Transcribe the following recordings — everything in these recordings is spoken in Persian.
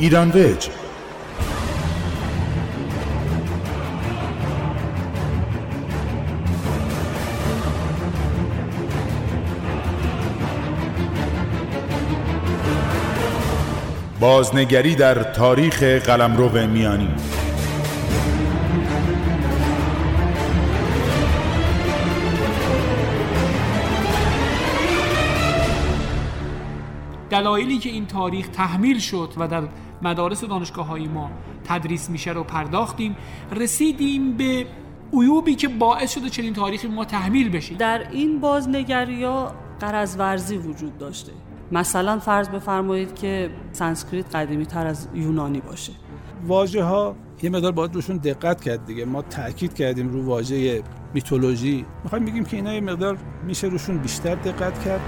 ایران ویج. بازنگری در تاریخ قلمرو میانی. دلایلی که این تاریخ تحمیل شد و در مدارس دانشگاه های ما تدریس میشه رو پرداختیم رسیدیم به عیوبی که باعث شده چنین تاریخی ما تحمیل بشه در این بازنگری ها غرض ورزی وجود داشته. مثلا فرض بفرمایید که سانسکریت قدیمی تر از یونانی باشه. واژه ها یه مقدار باید روشون دقت کرد دیگه. ما تاکید کردیم رو واژه میتولوژی. می‌خوایم بگیم که اینا یه مقدار میشه روشون بیشتر دقت کرد.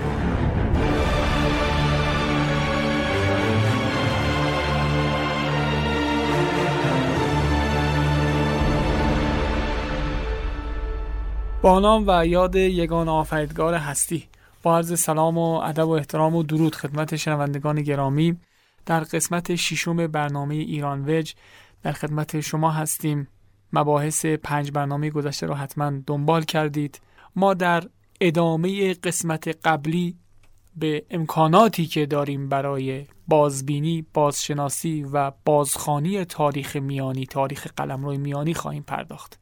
با نام و یاد یگان آفریدگار هستی. با عرض سلام و ادب و احترام و درود خدمت شنوندگان گرامی در قسمت ششم برنامه ایران وج در خدمت شما هستیم. مباحث پنج برنامه گذشته رو حتما دنبال کردید. ما در ادامه قسمت قبلی به امکاناتی که داریم برای بازبینی، بازشناسی و بازخانی تاریخ میانی، تاریخ قلمرو میانی خواهیم پرداخت.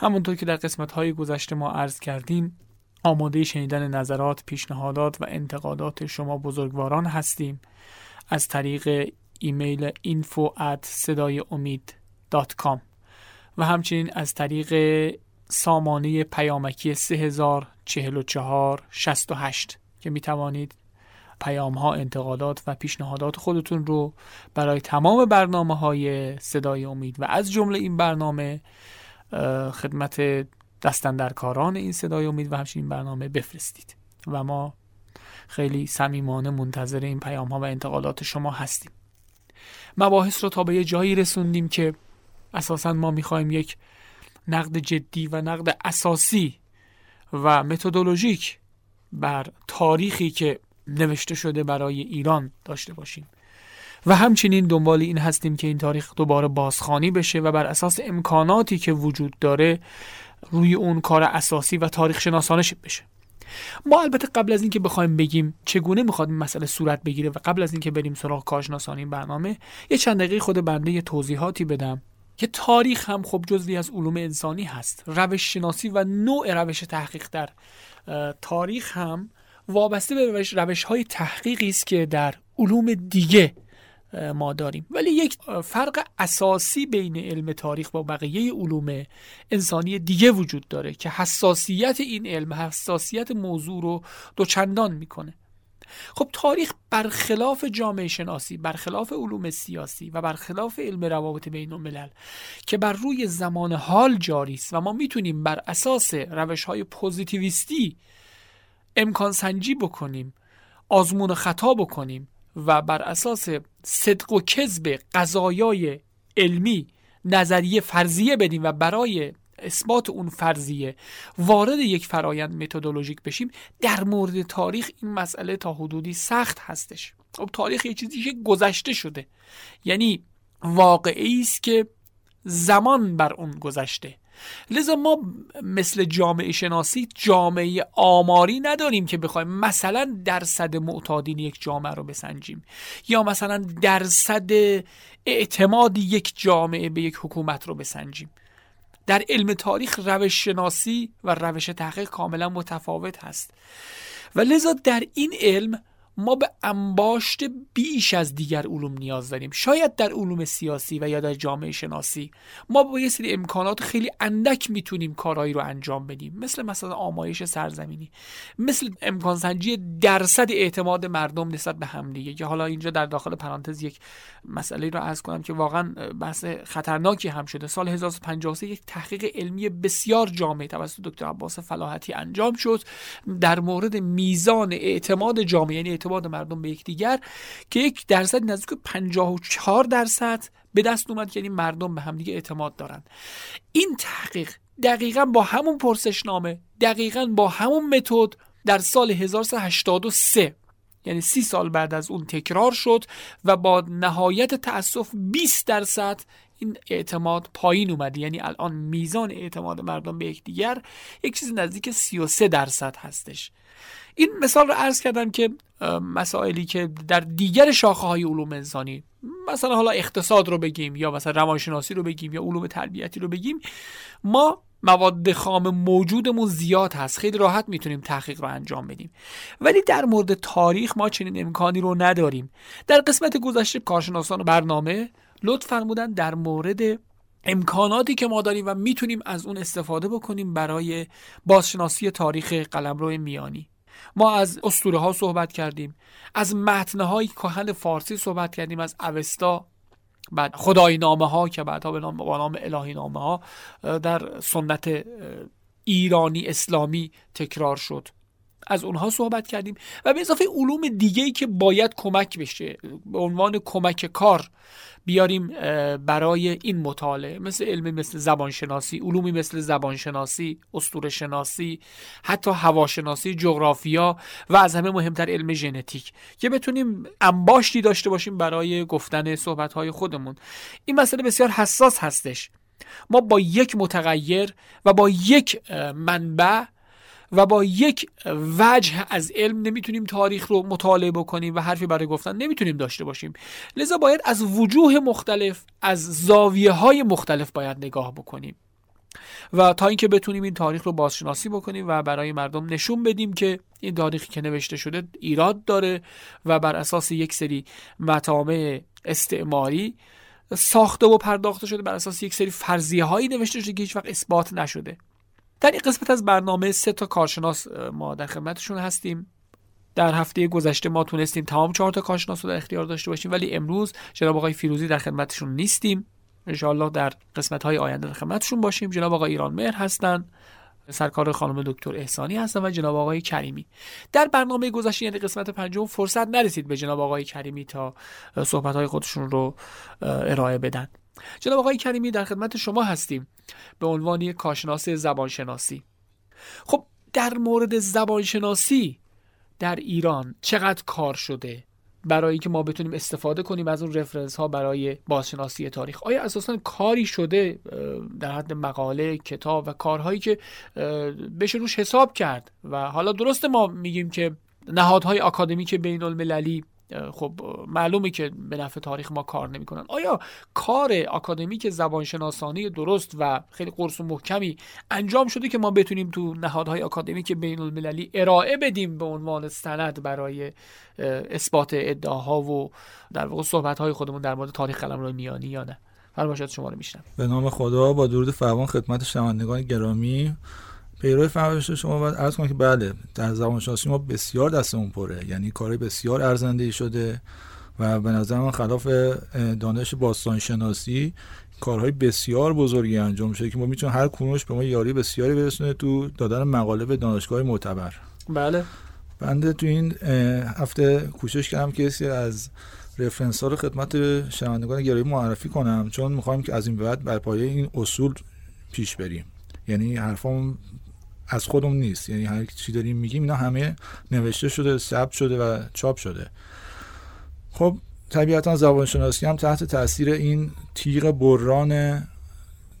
همونطور که در قسمت های گذشته ما عرض کردیم آماده شنیدن نظرات، پیشنهادات و انتقادات شما بزرگواران هستیم. از طریق ایمیل info at امید و همچنین از طریق سامانه پیامکی 3044 68 که می توانید پیام ها انتقادات و پیشنهادات خودتون رو برای تمام برنامه های صدای امید و از جمله این برنامه خدمت دستندرکاران این صدای امید و همچنین برنامه بفرستید. و ما خیلی صمیمانه منتظر این پیام ها و انتقالات شما هستیم. مباحث رو تا به یه جایی رسوندیم که اساسا ما می‌خوایم یک نقد جدی و نقد اساسی و متدولوژیک بر تاریخی که نوشته شده برای ایران داشته باشیم. و همچنین دنبال این هستیم که این تاریخ دوباره بازخانی بشه و بر اساس امکاناتی که وجود داره روی اون کار اساسی و تاریخ شناسانه بشه. ما البته قبل از اینکه بخوایم بگیم چگونه می‌خواد این مسئله صورت بگیره و قبل از اینکه بریم سراغ کارشناسانی این برنامه یه چند دقیقه خود بنده یه توضیحاتی بدم که تاریخ هم خب جزوی از علوم انسانی هست. روش شناسی و نوع روش تحقیق در تاریخ هم وابسته به روش, روش های تحقیقی است که در علوم دیگه ما داریم. ولی یک فرق اساسی بین علم تاریخ با بقیه علوم انسانی دیگه وجود داره که حساسیت این علم حساسیت موضوع رو دوچندان می‌کنه. خب تاریخ برخلاف جامعه شناسی برخلاف علوم سیاسی و برخلاف علم روابط بین الملل که بر روی زمان حال جاری است و ما می‌تونیم بر اساس روش های پوزیتیویستی امکان سنجی بکنیم آزمون خطا بکنیم و بر اساس صدق و کذب قضایای علمی نظریه فرضیه بدیم و برای اثبات اون فرضیه وارد یک فرایند متدولوژیک بشیم در مورد تاریخ این مسئله تا حدودی سخت هستش. خب تاریخ یه چیزی که گذشته شده. یعنی واقعی است که زمان بر اون گذشته. لذا ما مثل جامعه شناسی جامعه آماری نداریم که بخوایم مثلا درصد معتادین یک جامعه رو بسنجیم یا مثلا درصد اعتماد یک جامعه به یک حکومت رو بسنجیم. در علم تاریخ روش شناسی و روش تحقیق کاملا متفاوت هست. و لذا در این علم ما به انباشت بیش از دیگر علوم نیاز داریم. شاید در علوم سیاسی و یا در جامعه شناسی ما با یه سری امکانات خیلی اندک می‌تونیم کارهایی رو انجام بدیم. مثل مثلا آمایش سرزمینی مثل امکان سنجی درصد اعتماد مردم نسبت به همدیگه که حالا اینجا در داخل پرانتز یک مسئله رو عرض کنم که واقعا بحث خطرناکی هم شده. سال 1953 یک تحقیق علمی بسیار جامع توسط دکتر عباس فلاحتی انجام شد. در مورد میزان اعتماد جامعه یعنی مردم به یکدیگر که یک درصد نزدیک 54 درصد به دست اومد که یعنی مردم به همدیگه اعتماد دارن. این تحقیق دقیقا با همون پرسشنامه دقیقا با همون متد در سال 1383 یعنی سی سال بعد از اون تکرار شد و با نهایت تأسف 20 درصد این اعتماد پایین اومده یعنی الان میزان اعتماد مردم به یکدیگر یک چیز نزدیک 33 درصد هستش. این مثال رو عرض کردم که مسائلی که در دیگر شاخه های علوم انسانی مثلا حالا اقتصاد رو بگیم یا مثلا روانشناسی رو بگیم یا علوم تربیتی رو بگیم ما مواد خام موجودمون زیاد هست. خیلی راحت می‌تونیم تحقیق رو انجام بدیم. ولی در مورد تاریخ ما چنین امکانی رو نداریم. در قسمت گذشته کارشناسان برنامه لطف فرمودن در مورد امکاناتی که ما داریم و می‌تونیم از اون استفاده بکنیم برای بازشناسی تاریخ قلمرو میانی. ما از اسطوره ها صحبت کردیم. از متنهای کهن فارسی صحبت کردیم از اوستا بعد خدای نامه ها که بعدها به نام, نام الهی نامه ها در سنت ایرانی اسلامی تکرار شد. از اونها صحبت کردیم و به اضافه علوم دیگه ای که باید کمک بشه به عنوان کمک کار بیاریم برای این مطالعه. مثل علمی مثل زبانشناسی علومی مثل زبانشناسی اسطوره شناسی حتی هواشناسی جغرافیا و از همه مهمتر علم ژنتیک که بتونیم انباشتی داشته باشیم برای گفتن صحبت های خودمون. این مسئله بسیار حساس هستش. ما با یک متغیر و با یک منبع و با یک وجه از علم نمی‌تونیم تاریخ رو مطالعه بکنیم و حرفی برای گفتن نمی‌تونیم داشته باشیم. لذا باید از وجوه مختلف از زاویه های مختلف باید نگاه بکنیم. و تا اینکه بتونیم این تاریخ رو بازشناسی بکنیم و برای مردم نشون بدیم که این تاریخی که نوشته شده ایراد داره و بر اساس یک سری مطامع استعماری ساخته و پرداخته شده بر اساس یک سری فرضیه هایی نوشته شده که هیچ وقت اثبات نشده. در این قسمت از برنامه سه تا کارشناس ما در خدمتشون هستیم. در هفته گذشته ما تونستیم تمام چهار تا کارشناس رو در اختیار داشته باشیم ولی امروز جناب آقای فیروزی در خدمتشون نیستیم. انشاءالله در قسمت های آینده در خدمتشون باشیم. جناب آقای ایران مهر هستن سرکار خانم دکتر احسانی هستن و جناب آقای کریمی. در برنامه گذشته یعنی قسمت پنجم فرصت نرسید به جناب آقای کریمی تا صحبت های خودشون رو ارائه بدن. جناب آقای کریمی در خدمت شما هستیم. به عنوان یک کارشناس زبانشناسی. خب در مورد زبانشناسی در ایران چقدر کار شده؟ برای که ما بتونیم استفاده کنیم از اون رفرنس ها برای بازشناسی تاریخ. آیا اساسا کاری شده؟ در حد مقاله کتاب و کارهایی که بشه روش حساب کرد. و حالا درسته ما میگیم که نهادهای آکادمیک بین المللی خب معلومه که به نفع تاریخ ما کار نمی‌کنن. آیا کار اکادمیک زبانشناسانه درست و خیلی قرص و محکمی انجام شده که ما بتونیم تو نهادهای اکادمیک بین المللی ارائه بدیم به عنوان سند برای اثبات ادعاها و در واقع صحبت های خودمون در مورد تاریخ قلمرو میانی یا نه؟ فرمایشات شما رو میشنم به نام خدا با درود فراوان خدمت شنوندگان گرامی. پیرو فرمایش شما باید عرض کنم که بله در زبان شناسی ما بسیار دستمون پره. یعنی کارهای بسیار ارزنده شده و به نظر من خلاف دانش باستان شناسی کارهای بسیار بزرگی انجام شده که ما می‌تونیم هر کنونش به ما یاری بسیاری برسونه تو دادن مقاله به دانشگاه معتبر. بله. بنده تو این هفته کوشش کردم که از رفرنس ها رو خدمت شنوندگان گرامی معرفی کنم چون می‌خوایم که از این بعد بر پایه این اصول پیش بریم. یعنی حرفام از خودمون نیست یعنی هر چی داریم میگیم اینا همه نوشته شده ثبت شده و چاپ شده خب طبیعتا زبانشناسی هم تحت تاثیر این تیغ بران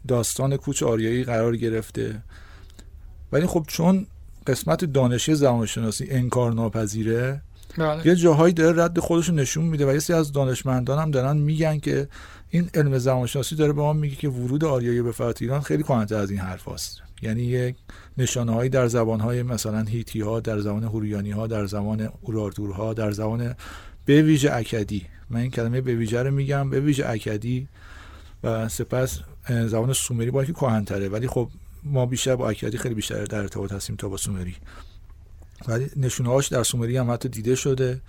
داستان کوچ آریایی قرار گرفته ولی خب چون قسمت دانشی زبانشناسی انکار ناپذیره بله. یه جاهایی داره رد خودش نشون میده و یه سری از دانشمندان هم دارن میگن که این علم زبانشناسی داره به ما میگه که ورود آریایی به فرات ایران خیلی کننده از این حرف هست. یعنی یک نشانه هایی در زبان های مثلا هیتی ها در زبان هوریانی ها در زبان اوراردور ها در زبان به ویژه اکدی. من این کلمه به ویژه رو میگم به ویژه اکدی و سپس زبان سومری با که کهن‌تره. ولی خب ما بیشتر با اکدی خیلی بیشتر در ارتباط هستیم تا با سومری. ولی نشونه هاش در سومری هم حتی دیده شده.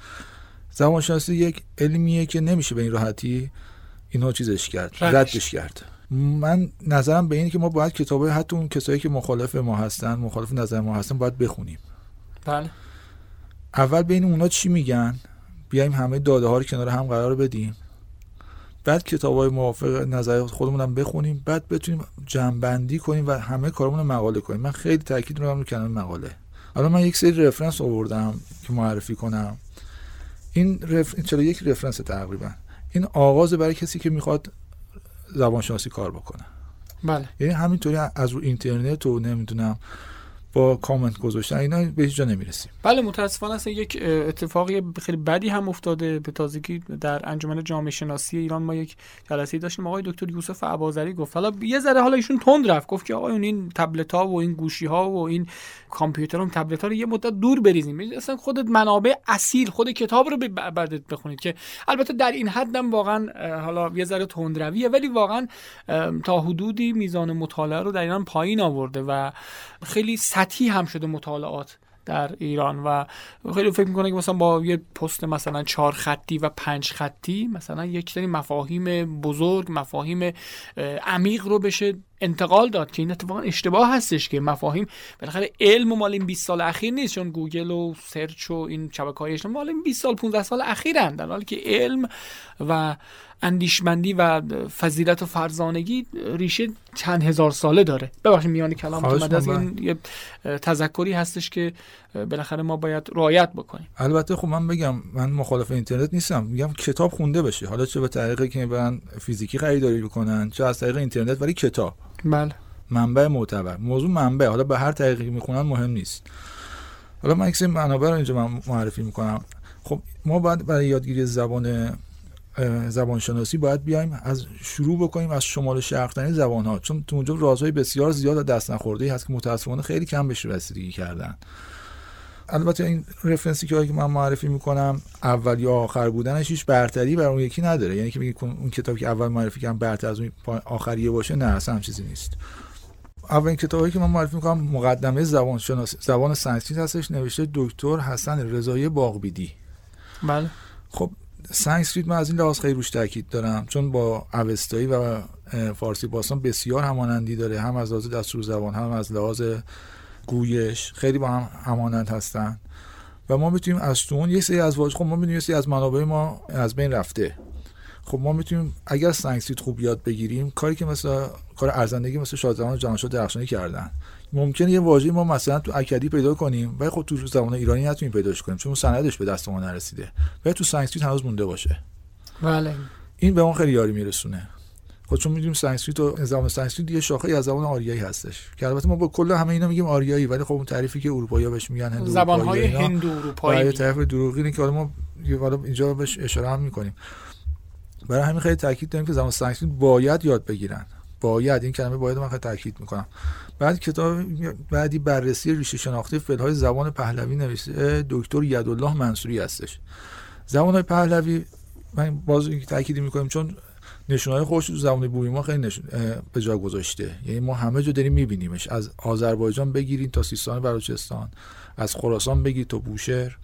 زبانشناسی یک علمیه که نمیشه به این راحتی اینو چیزش کرد ردش کرد. من نظرم به اینه که ما باید کتابه حتی اون کسایی که مخالف ما هستن مخالف نظر ما هستن باید بخونیم. بله. اول بین اونا چی میگن؟ بیایم همه داده ها رو کنار هم قرار بدیم. بعد کتاب های موافق نظر خودمون هم بخونیم. بعد بتونیم جنبندی کنیم و همه کارمون رو مقاله کنیم. من خیلی تاکید می‌کنم رو کلمه مقاله. الان من یک سری رفرنس آوردم که معرفی کنم. این رف... 41 رفرنس تقریبا. این آغاز برای کسی که می‌خواد زبانشناسی کار بکنه. بله. یعنی همینطوری از رو اینترنت و نمی‌دونم با کامنت گذاشتن اینا به هیچ جا نمی‌رسیم بله متاسفانه است یک اتفاقی خیلی بدی هم افتاده به تازگی در انجمن جامعه شناسی ایران. ما یک جلسه داشتیم آقای دکتر یوسف عبازری گفت. حالا یه ذره حالا ایشون تند رفت گفت که آقایون این تبلت ها و این گوشی ها و این کامپیوتر و تبلت ها رو یه مدت دور بریزیم اصلا خودت منابع اصیل خود کتاب رو بعدت بخونید که البته در این حدم واقعا حالا یه ذره تندرویه ولی واقعا تا حدودی میزان مطالعه رو در ایران پایین آورده و خیلی سطحی هم شده مطالعات در ایران و خیلی فکر می‌کنه که مثلا با یه پست مثلا چهار خطی و پنج خطی مثلا یک سری مفاهیم بزرگ مفاهیم عمیق رو بشه انتقال داد که این اتفاقا اشتباه هستش که مفاهیم بالاخره علم مال این 20 سال اخیر نیست چون گوگل و search و این شبکه‌های اجتماعی مال این 20 سال 15 سال اخیرن. در حالی که علم و اندیشمندی و فضیلت و فرزانگی ریشه چند هزار ساله داره. ببخشید میان کلام اومد از این یه تذکری هستش که بالاخره ما باید رعایت بکنیم. البته خب من بگم من مخالف اینترنت نیستم. میگم کتاب خونده بشه حالا چه به طریقی که برن فیزیکی خریداری بکنن چه از طریق اینترنت ولی کتاب. بله. منبع معتبر. موضوع منبع. حالا به هر طریقی می‌خونن مهم نیست. حالا من یک منابع رو اینجا من معرفی می‌کنم. خب ما باید برای یادگیری زبان زبانشناسی باید بیایم از شروع بکنیم از شمال شرقترین زبان ها چون تو اونجا رازهای بسیار زیاد دست نخورده هست که متاسفانه خیلی کم بهش رسیدگی کردن. البته این reference ی که من معرفی می‌کنم اول یا آخر بودنش هیچ برتری بر اون یکی نداره. یعنی که میگه اون کتابی که اول معرفی کردم برتر از اون آخریه باشه نه اصلا همچین چیزی نیست. اولین کتابی که من معرفی می‌کنم مقدمه زبان شناس زبان سنسکریت هستش نوشته دکتر حسن رضایی باغبیدی. بله. خب سنسکریت من از این لحاظ خیلی روش تاکید دارم چون با اوستایی و فارسی باستان بسیار همانندی داره هم از لحاظ دستور زبان هم از لحاظ گویش خیلی با هم همانند هستن. و ما می‌تونیم از تو اون یه سری از واژه خب ما می‌تونیم یه از منابع ما از بین رفته. خب ما می‌تونیم اگر سانسکریت خوب یاد بگیریم کاری که مثلا کار ارزندگی مثل شادزمان و جهانشاه درخشانی کردن. ممکنه یه واژه ما مثلا تو اکدی پیدا کنیم ولی خب تو زبان ایرانی نتونیم پیداش کنیم چون سندش به دست ما نرسیده. ولی تو سانسکریت هنوز مونده باشه. بله. این به ما خیلی یاری میرسونه. خب چون می‌دونیم سانسکریت و زبان سانسکریت یه شاخه از زبان آریایی هستش. که البته ما با کل همه اینا میگیم آریایی ولی خب اون تعریفی که اروپایی بهش میگن هندو زبان های هندو اروپایی. برای طرف دروغی که ما حالا اینجا بهش اشاره هم می‌کنیم. برای همین خیلی تاکید داریم که زبان سانسکریت باید یاد بگیرن. باید. این کلمه باید من خیلی تاکید می‌کنم. بعد کتاب بعدی بررسی ریشه شناختی فعل زبان پهلوی نوشته دکتر یدالله منصوری هستش. زبان پهلوی من باز تاکید می‌کنیم چون نشونهای خوش تو زبان بومی ما خیلی نشون به جا گذاشته. یعنی ما همه جا داریم میبینیمش. از آذربایجان بگیریم تا سیستان بلوچستان. از خراسان بگیر تا بوشهر.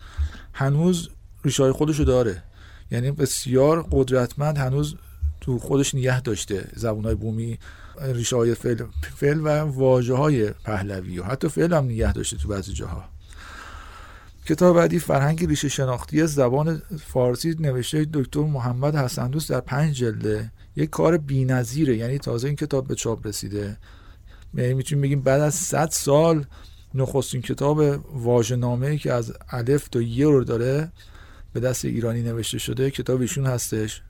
هنوز ریشه های خودشو داره. یعنی بسیار قدرتمند هنوز تو خودش نگه داشته زبان های بومی ریشه های فعل, فعل و واژه های پهلوی و حتی فعل هم نگه داشته تو بعضی جاها. کتاب بعدی فرهنگ ریشه شناختی زبان فارسی نوشته دکتر محمد حسن دوست در پنج جلده یک کار بی‌نظیره یعنی تازه این کتاب به چاپ رسیده. یعنی می‌تونیم بگیم بعد از 100 سال نخستین کتاب واژه‌نامه‌ای که از الف تا یه رو داره به دست ایرانی نوشته شده کتاب ایشون هستش.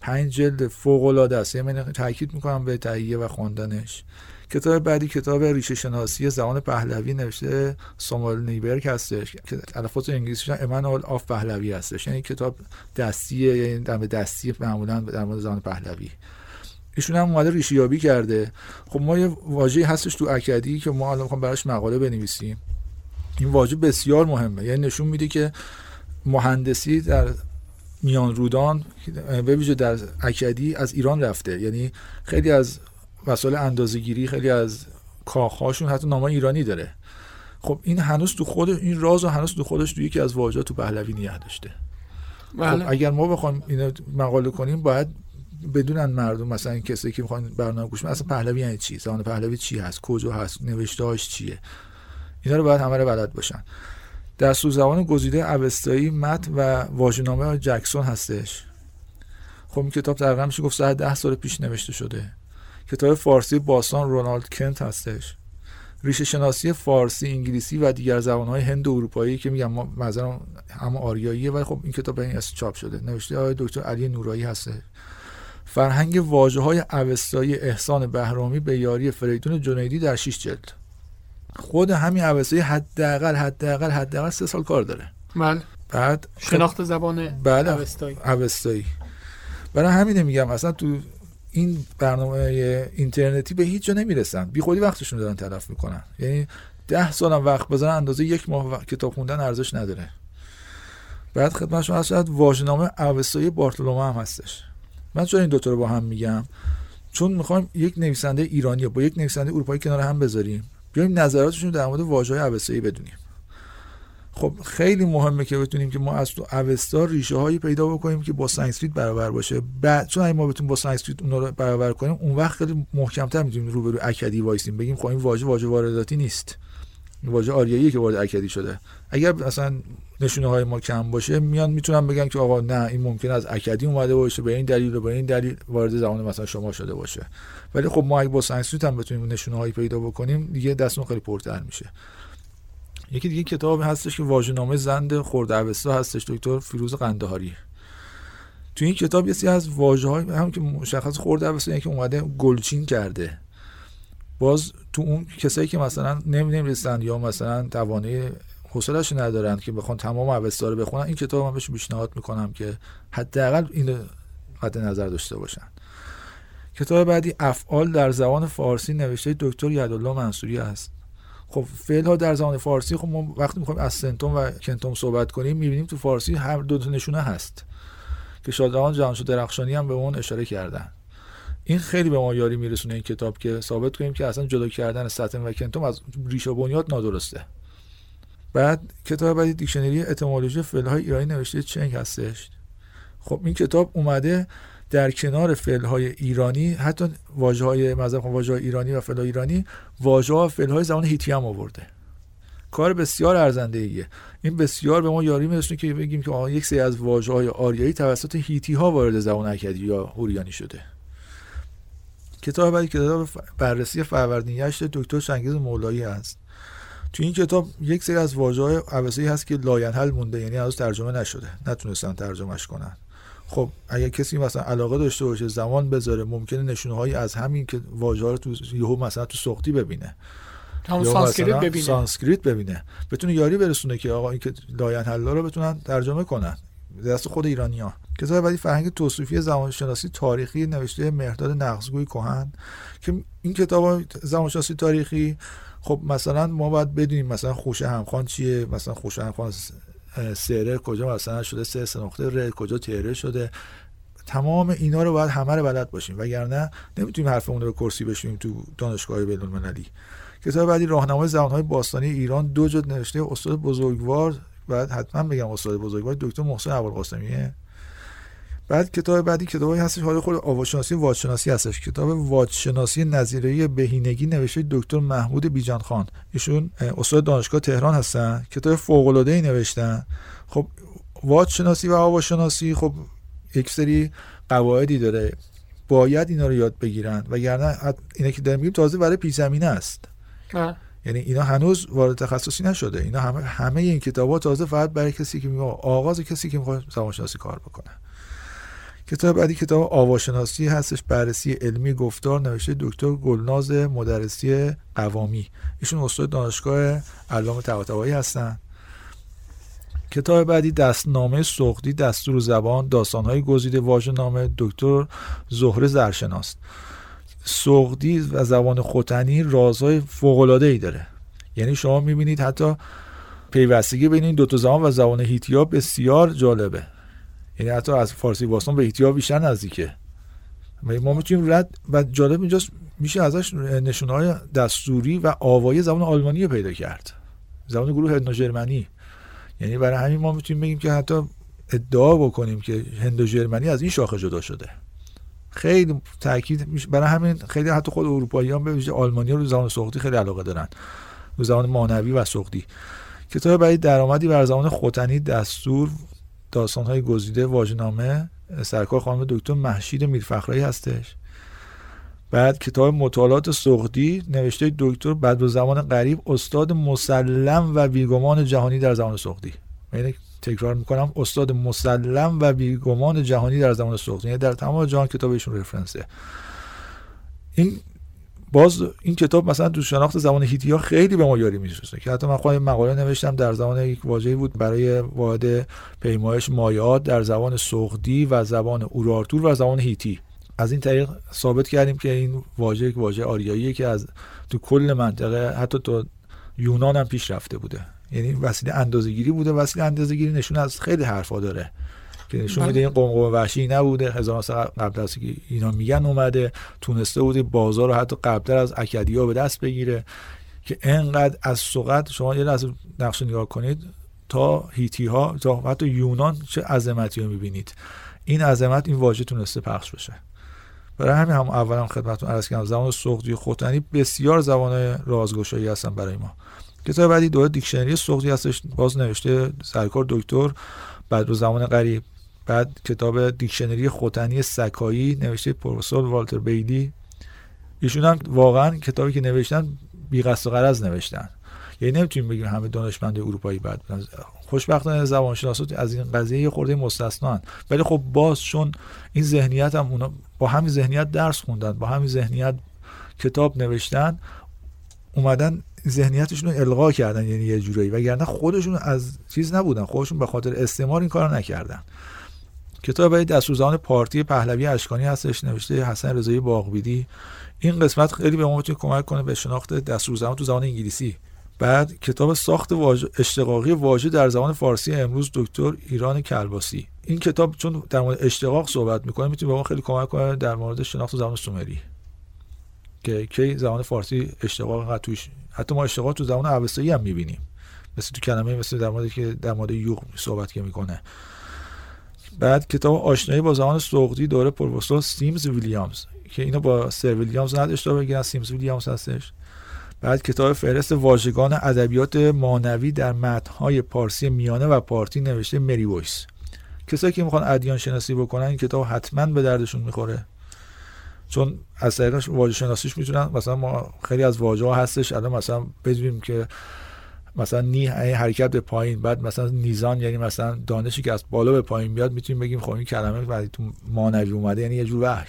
پنج جلد فوق العاده است یعنی تاکید می‌کنم به تهیه و خواندنش کتاب بعدی کتاب ریشه شناسی زبان پهلوی نوشته ساموئل نیبرگ هستش که تلفظ انگلیسیش امانوئل آف پهلوی هستش. یعنی کتاب دستیه یعنی دم دستی معمولا در مورد زبان پهلوی. ایشون هم اومده ریشه یابی کرده. خب ما یه واژه‌ای هستش تو اکدی که ما الان می‌خوام براش مقاله بنویسیم. این واژه بسیار مهمه. یعنی نشون میده که مهندسی در میان رودان به ویژه در اکدی از ایران رفته. یعنی خیلی از وسایل اندازه‌گیری خیلی از کاخهاشون حتی نام ایرانی داره. خب این هنوز تو خود این راز و هنوز تو خودش تو یکی از واژه‌ها تو پهلوی نگه داشته. بله. خب اگر ما بخوایم اینو مقاله کنیم باید بدونن مردم مثلا این کسی که می‌خوان برنامه گوش اصلا پهلوی یعنی چی؟ زبان پهلوی چی هست؟ کجا هست؟ نوشتهاش چیه؟ اینا رو باید همه رو بلد باشن. در سو زبان گزیده اوستایی مت و واژه‌نامه جکسون هستش. خب این کتاب تقریبا میشه گفت ده سال پیش نوشته شده. کتاب فارسی باستان رونالد کنت هستش. ریشه شناسی فارسی انگلیسی و دیگر زبانهای هند و اروپایی که میگم ما مثلا هم آریاییه ولی خب این کتاب این اسم چاپ شده. نوشته آقای دکتر علی نورایی هسته فرهنگ واجه های اوستایی احسان بهرامی به یاری فریدون جنیدی در 6 جلد. خود همین اوستایی حداقل حداقل حداقل سه سال کار داره. بله. بعد شناخت زبان بله اوستایی اوستایی برای همینه میگم اصلا تو این برنامه اینترنتی به هیچ جا نمی‌رسن. بی خودی وقتشون دارن تلف می‌کنن. یعنی ده سالم وقت بذارن اندازه یک ماه وقت کتاب خوندن ارزش نداره. بعد خدمت شما هست شاید واژه‌نامه اوستایی بارتولومه هم هستش. من چون این دوتا رو با هم میگم چون می‌خوایم یک نویسنده ایرانی با یک نویسنده اروپایی کنار هم بذاریم بیایم نظراتشون در مورد واژه‌های اوستایی بدونیم. خب خیلی مهمه که بتونیم که ما از تو اوستا ریشه هایی پیدا بکنیم که با سانسکریت برابر باشه. بعد چون اگه ما بتونیم با سانسکریت اون رو برابر کنیم اون وقت خیلی محکمتر می‌تونیم روبرو اکدی وایسیم. بگیم خب این واژه واژه وارداتی نیست. این واژه آریایی که وارد اکدی شده. اگر مثلا نشونه های ما کم باشه میان می‌تونن بگن که آقا نه این ممکن از اکدی اومده باشه به این دلیل و به این دلیل وارد زبان مثلا شما شده باشه. ولی خب ما اگه با سانسکریت هم بتونیم نشونه هایی پیدا بکنیم دیگه دستمون خیلی پرتر میشه. یکی دیگه کتاب هستش که واژه‌نامه زند خرد اوستا هستش دکتر فیروز قندهاری. تو این کتاب یه سری از واژه های هم که مشخص خرد اوستا یعنی که اومده گلچین کرده. باز تو اون کسایی که مثلا نمی نمی‌رسن یا مثلا توانه حوصله‌اش ندارن که بخوان تمام اوستا رو بخونن این کتاب من بهش پیشنهاد می‌کنم که حداقل این قد نظر داشته باشن. کتاب بعدی افعال در زبان فارسی نوشته دکتر یدالله منصوری است. خب فعل ها در زبان فارسی خب ما وقتی می‌خوایم از سنتوم و کنتوم صحبت کنیم می‌بینیم تو فارسی هر دو تا نشونه هست که شادروان جهانشو درخشانی هم به اون اشاره کردن. این خیلی به ما یاری میرسونه این کتاب که ثابت کنیم که اصلا جدا کردن ستن و کنتوم از ریشه بنیاد نادرسته. بعد کتاب بعدی دیکشنری اتمولوژی فعل های ایرانی نوشته چنگ هستش. خب این کتاب اومده در کنار فعل های ایرانی حتی واژه های واژه ایرانی و فعل ایرانی واژه ها فعل های زبان هیتی هم آورده. کار بسیار ارزنده ایه این بسیار به ما یاری میرسونه که بگیم که آن یک سری از واژه های آریایی توسط هیتی ها وارد زبان اکدی یا اوریانی شده. کتاب بعدی کتاب بررسی فروردین دکتر چنگیز مولایی است تو این کتاب یک سری از واژه های هست که لاینحل مونده یعنی هنوز ترجمه نشده. نتونستن ترجمهش کنن. خب اگر کسی مثلا علاقه داشته باشه زمان بذاره ممکنه نشونه هایی از همین که واژه رو تو یهو مثلا تو سغدی ببینه. همون سانسکریت ببینه. سانسکریت ببینه. بتونه یاری برسونه که آقا این که لاینحل ها رو بتونن ترجمه کنن. دست خود ایرانی ها کتاب بعدی فرهنگ توصیفی زمانشناسی تاریخی نوشته مهرداد نقصگوی کهن. که این کتاب زمانشناسی تاریخی خب مثلا ما باید بدونیم مثلا خوشه همخوان چیه مثلا خوشه همخوان سره کجا مثلا شده سه سه نقطه ر کجا تیره شده. تمام اینا رو باید همه رو بلد باشیم. وگرنه نمی‌تونیم حرفمون رو به کرسی بشیم تو دانشگاه بین المللی کتاب بعدی راهنمای زبانهای باستانی ایران دو جلد نوشته استاد بزرگوار بعد حتما بگم استاد بزرگوار دکتر محسن ابوالقاسمیه. بعد کتاب بعدی کتابی هستش. حال خود آواشناسی وادشناسی هستش. کتاب وادشناسی نظیره بهینگی نوشته دکتر محمود بیجان خان. ایشون استاد دانشگاه تهران هستن. کتاب فوق العاده ای نوشتن. خب وادشناسی و آواشناسی خب یک سری قواعدی داره. باید اینا رو یاد بگیرن. وگرنه اینا که داریم میگیم تازه برای پیش زمینه است یعنی اینا هنوز وارد تخصصی نشده. اینا همه همه این کتابا تازه فقط برای کسی که میگه آغاز کسی که می‌خواد زبانشناسی کار بکنه. کتاب بعدی کتاب آواشناسی هستش بررسی علمی گفتار نوشته دکتر گلناز مدرسی قوامی. ایشون استاد دانشگاه علامه طباطبایی هستن. کتاب بعدی دستنامه سختی دستور زبان داستانهای گزیده واژه نامه دکتر زهره زرشناس. سغدی و زبان خوتنی رازهای فوق‌العاده ای داره. یعنی شما می‌بینید حتی پیوستگی بین این دو تا زبان و زبان هیتیا بسیار جالبه. یعنی حتی از فارسی باستان به ایتیا بیشتر نزدیکه. ما می‌تونیم رد و جالب اینجاست میشه ازش نشونه های دستوری و آوایی زبان آلمانی پیدا کرد. زبان گروه هندو یعنی برای همین ما می‌تونیم بگیم که حتی ادعا بکنیم که هندو ژرمنی از این شاخه جدا شده. خیلی تاکید میشه برای همین خیلی حتی خود اروپایی هم به ویژه آلمانی رو زبان سوختی خیلی علاقه دارن. زبان مانوی و سوختی. کتاب برای درآمدی بر زبان خوتنی دستور های گزیده واژه‌نامه سرکار خانم دکتر محشید میرفخرایی هستش. بعد کتاب مطالعات سغدی نوشته دکتر بعد و زمان قریب استاد مسلم و بیگمان جهانی در زمان سغدی یعنی تکرار می‌کنم استاد مسلم و بیگمان جهانی در زمان سغدی یعنی در تمام جهان کتابشون رفرنسه. این باز این کتاب مثلا تو شناخت زمان هیتی ها خیلی به ما یاری میشه که حتی من خودم مقاله نوشتم در زمان یک واژه‌ای بود برای واحد پیمایش مایعات در زبان سغدی و زبان اورارتور و زبان هیتی. از این طریق ثابت کردیم که این واژه یک واژه آریاییه که از تو کل منطقه حتی تو یونان هم پیش رفته بوده. یعنی وسیله اندازه‌گیری بوده وسیله اندازه‌گیری نشون از خیلی حرفا داره. که نشون بله. میده این قمقم وحشی نبوده. هزار سال قبل از که اینا میگن اومده. تونسته بوده بازار رو حتی قبلتر از اکدیا به دست بگیره. که انقدر از سقط شما یه لحظه نقشه نگاه کنید. تا هیتی ها تا حتی یونان چه عظمتی رو می‌بینید. این عظمت این واژه تونسته پخش بشه. برای همین هم اول هم خدمتتون عرض کردم زبان سغدی خوتنی بسیار زبان رازگشایی هستن برای ما. کتاب بعدی دوره دیکشنری سغدی هستش باز نوشته سرکار دکتر بعد رو زمان قریب بعد کتاب دیکشنری خوتنی سکایی نوشته پروفسور والتر بیلی ایشون هم واقعا کتابی که نوشتن بی قصد و غرض نوشتن. یعنی نمی‌تونیم بگیم همه دانشمند اروپایی بد بودن. خوشبختانه زبانشناسا از این قضیه یه خورده مستثنا ولی خب باز چون این ذهنیت هم اونا با همین ذهنیت درس خوندن با همین ذهنیت کتاب نوشتن اومدن ذهنیتشون رو القا کردن. یعنی یه جورایی. وگرنه خودشون از چیز نبودن. خودشون به خاطر استعمار این کارو نکردن. کتاب بعد دستورزمان پارتی پهلوی اشکانی هستش نوشته حسن رضایی باغبیدی این قسمت خیلی به ما می‌تونه کمک کنه به شناخت دستورزمان تو زبان انگلیسی. بعد کتاب ساخت واژه اشتقاقی واژه در زبان فارسی امروز دکتر ایران کلباسی. این کتاب چون در مورد اشتقاق صحبت می‌کنه می‌تونه به ما خیلی کمک کنه در مورد شناخت زبان سومری. که کی زبان فارسی اشتقاق توش حتی ما اشتقاق تو زبان اوستایی هم می‌بینیم. مثل تو کلمه مثل در مورد که در مورد یوغ صحبت که می‌کنه. بعد کتاب آشنایی با زبان سغدی دوره پروفسور سیمز ویلیامز که اینو با سر ویلیامز اشتباه بگیرن سیمز ویلیامز هستش. بعد کتاب فهرست واژگان ادبیات مانوی در متن‌های پارسی میانه و پارتی نوشته مری بویس کسایی که می‌خوان ادیان شناسی بکنن این کتاب حتما به دردشون می‌خوره. چون از طریق واژه شناسیش می‌تونن مثلا ما خیلی از واژه هستش الان مثلا بدونیم که مثلا نی حرکت به پایین بعد مثلا نیزان یعنی مثلا دانشی که از بالا به پایین بیاد می‌تونیم بگیم خب این کلمه بعد تو مانوی اومده یعنی یه جور وحی.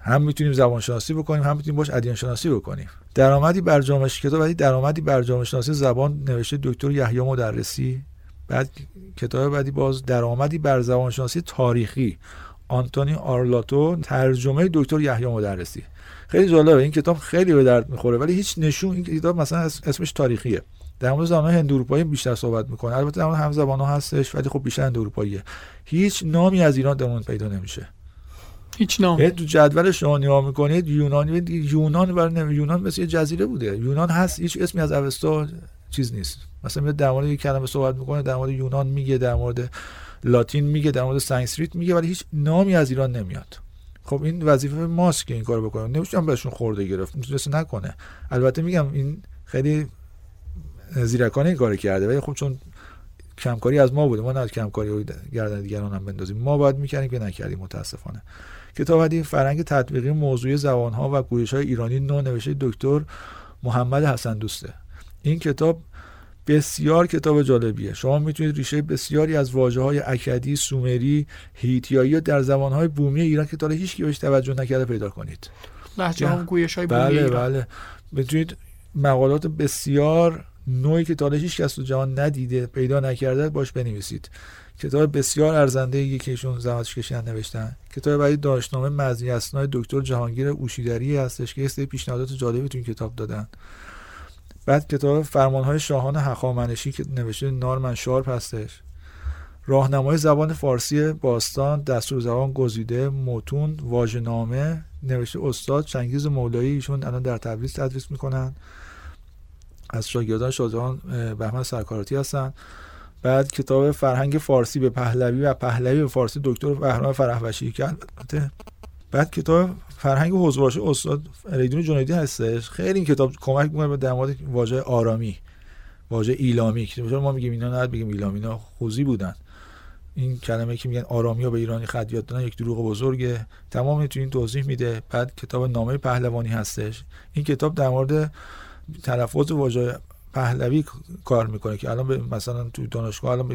هم می‌تونیم زبان شناسی بکنیم هم می‌تونیم باش ادیان شناسی بکنیم. درآمدی بر جامعه کتاب بعدی درآمدی بر جامعه شناسی زبان نوشته دکتر یحیی مدرسی بعد کتاب بعدی باز درآمدی بر زبان شناسی تاریخی. آنتونی آرلاتو ترجمه دکتر یحیی مدرسی. خیلی جالبه این کتاب خیلی به درد می‌خوره ولی هیچ نشون این کتاب مثلا اسمش تاریخیه. در مورد زبان هند اروپایی بیشتر صحبت می‌کنه. البته در مورد همه زبان ها هستش ولی خب بیشتر هند اروپاییه هیچ نامی از ایران درش پیدا نمیشه. هیچ نام. تو جدول شما نگاه می‌کنید یونان یونان برای یونان مثل یه جزیره بوده. یونان هست هیچ اسمی از اوستا چیز نیست. مثلا میاد در مورد یک کلمه صحبت می‌کنه در مورد یونان میگه در مورد لاتین میگه در مورد سانسکریت میگه ولی هیچ نامی از ایران نمیاد. خب این وظیفه ماست که این کارو بکنه. نمی‌تونم بهشون خورده گرفت. می‌تونست نکنه. البته میگم این خیلی زیرکانه این کار کرده. ولی خب چون کمکاری از ما بوده ما نه کمکاری رو گردن دیگران هم بندازیم. ما باید می‌کردیم که نکردیم متاسفانه. کتاب بعدی فرهنگ تطبیقی موضوعی زبانها و گویش های ایرانی نو نوشته دکتر محمد حسن دوسته. این کتاب بسیار کتاب جالبیه. شما می‌تونید ریشه بسیاری از واجه های اکدی سومری هیتیایی در زبان های بومی ایران که تا هیچ کی بهش توجه نکرده پیدا کنید. لهجه ها و گویش های بومی بله ایران. بله. می‌تونید مقالات بسیار نوعی که تا هیچ کس تو جهان ندیده پیدا نکرده باش بنویسید. کتاب بسیار ارزنده یکی ایشون زحمتش کشیدن نوشتن. کتاب بعدی داشتنامه مزی اسنای دکتر جهانگیر اوشیدری هستش که یه سری پیشنهادات جالبی تو این کتاب دادن. بعد کتاب فرمانهای شاهان هخامنشی که نوشته نارمن شارپ هستش. راهنمای زبان فارسی باستان دستور زبان گزیده متون واژه‌نامه نوشته استاد چنگیز مولایی ایشون الان در تبریز تدریس می‌کنن. از شاگردان شاهجهان بهمن سرکاراتی هستن. بعد کتاب فرهنگ فارسی به پهلوی و پهلوی به فارسی دکتر بهرام فرهوشی البته بعد کتاب فرهنگ حوزواشه استاد ریدون جنیدی هستش. خیلی این کتاب کمک می‌کنه به در مورد واژه آرامی واژه ایلامی که ما میگیم اینا نه بگیم ایلامی اینا خوزی بودن. این کلمه که میگن آرامی ها به ایرانی خط یاد دادن یک دروغ بزرگه. تمام تو این توضیح میده. بعد کتاب نامه پهلوانی هستش. این کتاب در مورد تلفظ واژه پهلوی کار می‌کنه که الان مثلا تو دانشگاه الان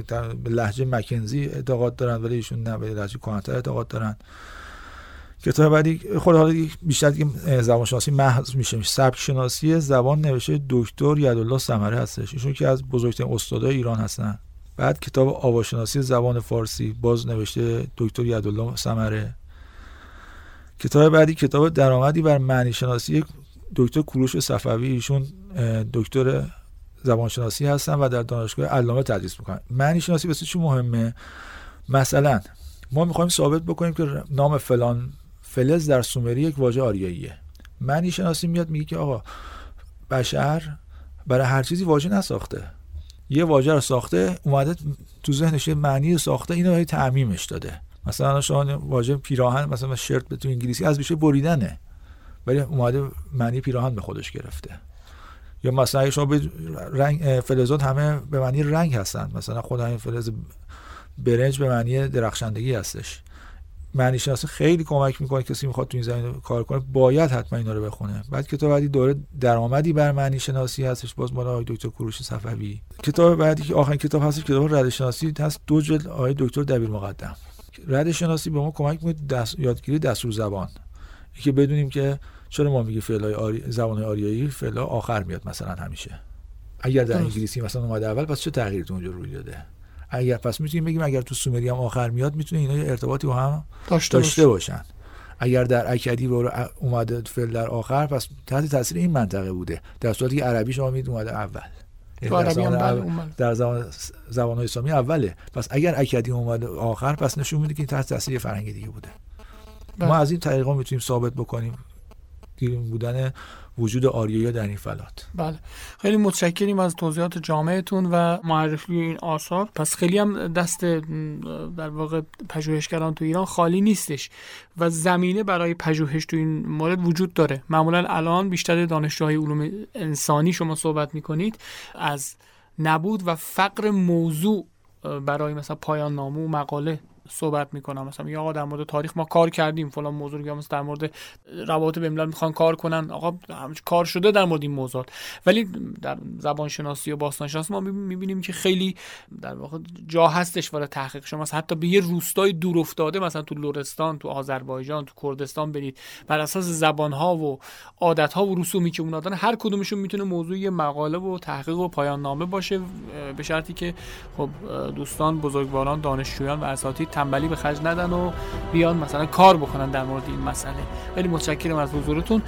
به لهجه مکنزی اعتقاد دارن ولی ایشون نه به لهجه کانتر اعتقاد دارن. کتاب بعدی خود حالا بیشتر دیگه زبان شناسی محض میشه. سبک شناسی زبان نوشته دکتر یدالله سمره هستش. ایشون که از بزرگترین استادای ایران هستن. بعد کتاب آواشناسی زبان فارسی باز نوشته دکتر یدالله سمره کتاب بعدی کتاب درآمدی بر معنی شناسی دکتر کوروش صفوی. ایشون دکتر زبانشناسی هستن و در دانشگاه علامه تدریس می‌کنن. معنی شناسی واسه چی مهمه؟ مثلا ما می‌خوایم ثابت بکنیم که نام فلان فلز در سومری یک واژه آریاییه. معنی شناسی میاد میگه که آقا بشر برای هر چیزی واژه نساخته. یه واژه رو ساخته اومده تو ذهنش معنی ساخته اینو هی تعمیمش داده. مثلا شما واژه پیراهن مثلا شرط به تو انگلیسی از بیشه بریدنه. ولی اومده معنی پیراهن به خودش گرفته. یا مثلا شما رنگ فلزات همه به معنی رنگ هستن. مثلا خود همین فلز برنج به معنی درخشندگی هستش. معنی شناسی خیلی کمک می‌کنه کسی می‌خواد تو این زمینه کار کنه. باید حتما اینا رو بخونه. بعد کتاب بعدی دوره درآمدی بر معنی شناسی هستش. باز مال آقای دکتر کوروش صفوی. کتاب بعدی که آخرین کتاب هستش کتاب رد شناسی هست. دو جلد آقای دکتر دبیر مقدم. رد شناسی به ما کمک می‌کنه دست... یادگیری دستور زبان. که بدونیم که چرا ما میگیم فعلای آری... زبان آریایی فعلا آخر میاد مثلا همیشه. اگر در انگلیسی مثلا اومده اول پس چه تغییری تو اونجا روی داده؟ اگر پس می‌تونیم بگیم اگر تو سومری هم آخر میاد می‌تونه اینا ارتباطی با هم داشته, داشته باشن. اگر در اکدی اومده فعل در آخر پس تحت تاثیر این منطقه بوده. در صورتی که عربی شما می‌دید اومده اول. یعنی در زبان, در زبان زبان های اسلامی اوله. پس اگر اکدی اومده آخر پس نشون میده که تحت تاثیر فرهنگ دیگه بوده. ما بله. از این طریقا می‌تونیم ثابت بکنیم. بودن وجود آریایی در این فلات. بله. خیلی متشکریم از توضیحات جامعتون و معرفی این آثار. پس خیلی هم دست در واقع پژوهشگران تو ایران خالی نیستش و زمینه برای پژوهش تو این مورد وجود داره. معمولا الان بیشتر دانشجوهای علوم انسانی شما صحبت می‌کنید از نبود و فقر موضوع برای مثلا پایان نامه و مقاله صحبت می‌کنم. مثلا یا آقا در مورد تاریخ ما کار کردیم فلان موضوع یا مثلا در مورد روابط بین می‌خوان کار کنن. آقا کار شده در مورد این موضوعات. ولی در زبان شناسی و باستان شناسی ما می‌بینیم که خیلی در واقع جا هستش برای تحقیق شما. مثلا حتی به یه روستای دور افتاده مثلا تو لورستان تو آذربایجان تو کردستان برید. بر اساس زبان ها و عادت ها و رسومی که اونا دارن هر کدومشون می‌تونه موضوع مقاله و تحقیق و پایان نامه باشه به شرطی که خب دوستان بزرگواران دانشجویان و اساتید تنبلی به خرج ندن و بیان مثلا کار بکنن در مورد این مسئله. خیلی متشکرم از حضورتون.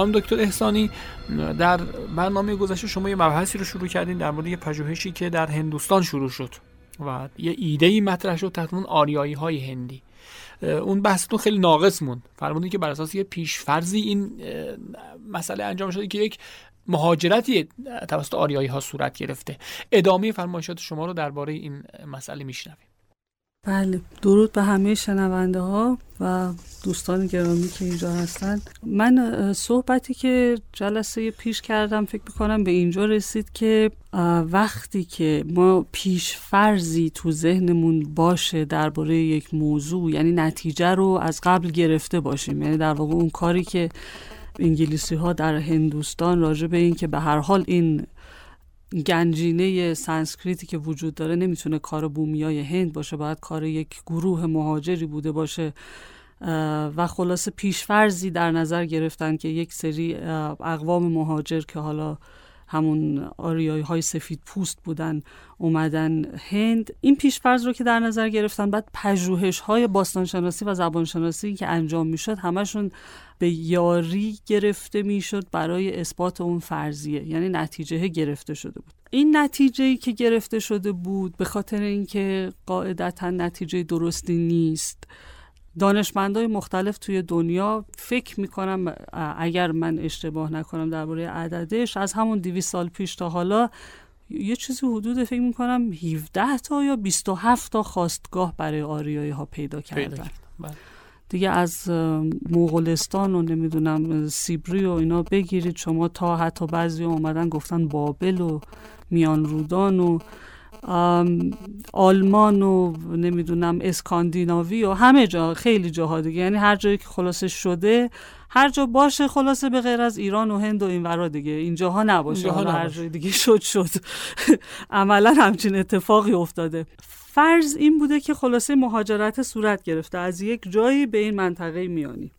خانم دکتر احسانی در برنامه گذشته شما یه مبحثی رو شروع کردین در مورد یه پژوهشی که در هندوستان شروع شد و یه ایده ای مطرح شد تحت اون آریایی های هندی اون بحثتون خیلی ناقص موند. فرمودین که بر اساس یه پیشفرزی این مسئله انجام شده که یک مهاجرتی توسط آریایی ها صورت گرفته. ادامه فرمایشات شما رو درباره این مسئله میشنویم. بله درود به همه شنونده ها و دوستان گرامی که اینجا هستن. من صحبتی که جلسه پیش کردم فکر می‌کنم به اینجا رسید که وقتی که ما پیش فرضی تو ذهنمون باشه درباره یک موضوع یعنی نتیجه رو از قبل گرفته باشیم. یعنی در واقع اون کاری که انگلیسی ها در هندوستان راجع به این که به هر حال این گنجینه سانسکریتی که وجود داره نمی‌تونه کار بومیای هند باشه باید کار یک گروه مهاجری بوده باشه. و خلاصه پیشفرزی در نظر گرفتن که یک سری اقوام مهاجر که حالا همون آریایی های سفید پوست بودن اومدن هند. این پیشفرز رو که در نظر گرفتن بعد پژوهش های باستانشناسی و زبانشناسی که انجام می‌شد همشون به یاری گرفته می‌شد برای اثبات اون فرضیه. یعنی نتیجه گرفته شده بود. این نتیجه که گرفته شده بود به خاطر اینکه قاعدتا نتیجه درستی نیست دانشمندای مختلف توی دنیا فکر می‌کنم اگر من اشتباه نکنم درباره عددش از همون 200 سال پیش تا حالا یه چیزی حدود فکر می‌کنم 17 تا یا 27 تا خواستگاه برای آریایی ها پیدا کردن. بله. دیگه از مغولستان و نمی‌دونم سیبری و اینا بگیرید. شما تا حتی بعضی اومدن گفتن بابل و میان رودان و آلمان و نمی‌دونم اسکاندیناوی و همه جا خیلی جاها دیگه. یعنی هر جایی که خلاصه شده هر جا باشه خلاصه به غیر از ایران و هند و این ورا دیگه. اینجاها نباشه. حالا هر جای دیگه شد شد. عملا همچین اتفاقی افتاده. فرض این بوده که خلاصه مهاجرت صورت گرفته. از یک جایی به این منطقه میانی.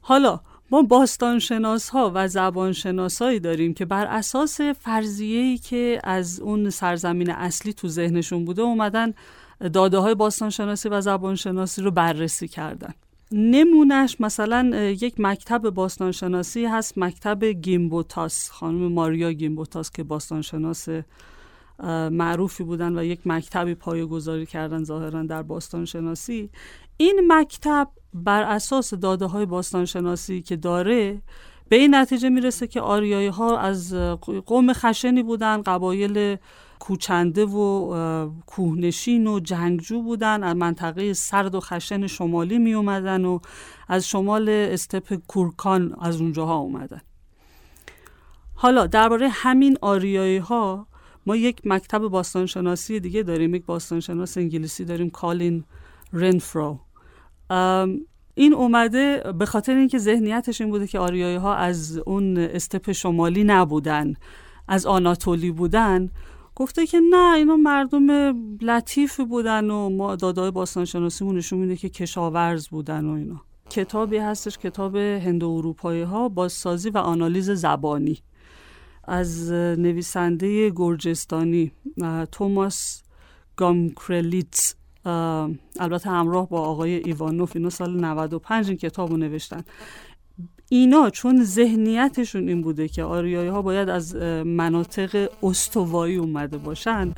حالا ما باستانشناس ها و زبانشناسایی داریم که بر اساس فرضیه‌ای که از اون سرزمین اصلی تو ذهنشون بوده اومدن داده های باستانشناسی و زبانشناسی رو بررسی کردن. نمونش مثلا یک مکتب باستانشناسی هست مکتب گیمبوتاس. خانم ماریا گیمبوتاس که باستانشناس معروفی بودن و یک مکتبی پایه گذاری کردن ظاهرا در باستانشناسی. این مکتب بر اساس داده های باستانشناسی که داره به این نتیجه می‌رسه که آریایی ها از قوم خشنی بودن قبایل کوچنده و کوهنشین و جنگجو بودن از منطقه سرد و خشن شمالی می اومدن و از شمال استپ کورکان از اونجاها اومدن. حالا درباره همین آریایی ها ما یک مکتب باستانشناسی دیگه داریم یک باستانشناس انگلیسی داریم کالین رنفرو. این اومده به خاطر اینکه ذهنیتش این بوده که آریایی ها از اون استپ شمالی نبودن از آناتولی بودن گفته که نه اینا مردم لطیفی بودن و ما دادای باستانشناسیمون نشون میده که کشاورز بودن و اینا. کتابی هستش کتاب هند اروپایی ها بازسازی و آنالیز زبانی. از نویسنده گرجستانی توماس گامکرلیتس. البته همراه با آقای ایوانوف اینا سال 95 این کتاب نوشتن. اینا چون ذهنیتشون این بوده که آریایی ها باید از مناطق استوایی اومده باشن